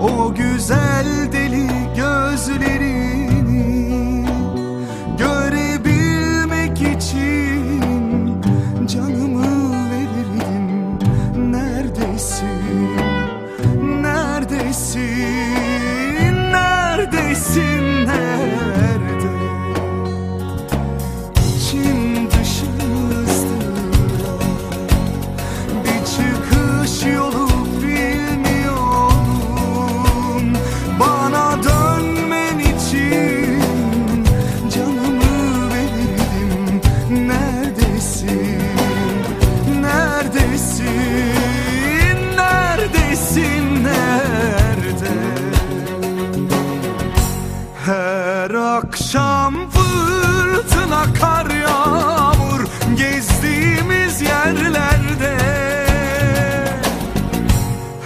o güzel deli gözlerini görebilmek için canımı verirdim. Neredesin? Neredesin? Neredesin? Akşam fırtına kar yağmur gezdiğimiz yerlerde.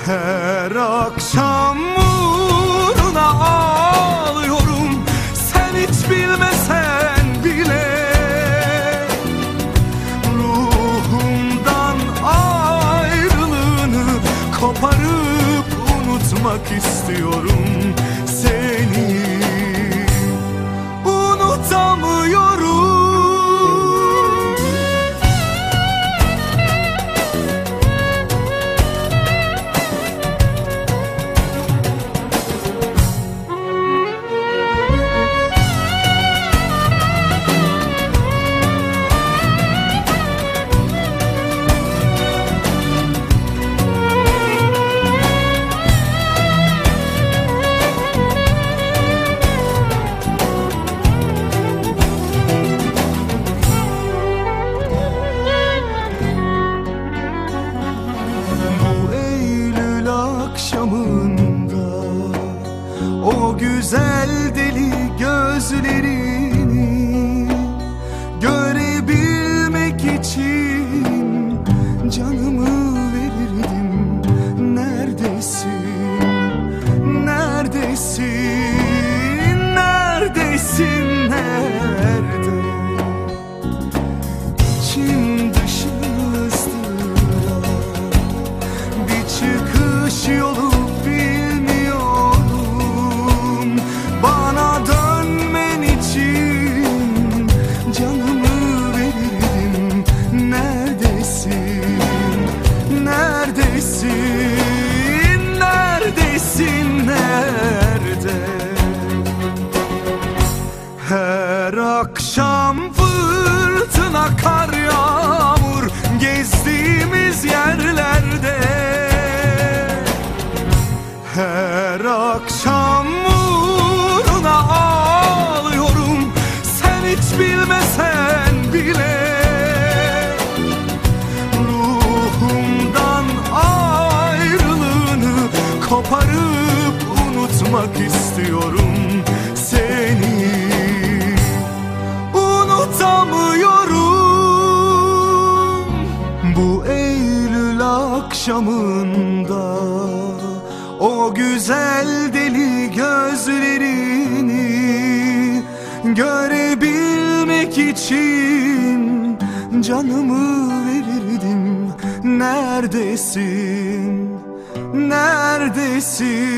Her akşam uğruna ağlıyorum sen hiç bilmesen bile. Ruhumdan ayrılığını koparıp unutmak istiyorum seni güzel deli gözlerini akşam fırtına kar yağmur gezdiğimiz yerlerde. Her akşam uğruna ağlıyorum sen hiç bilmesen bile. Ruhumdan ayrılığını koparıp unutmak istiyorum unutamıyorum Bu Eylül akşamında O güzel deli gözlerini Görebilmek için Canımı verirdim Neredesin? Neredesin?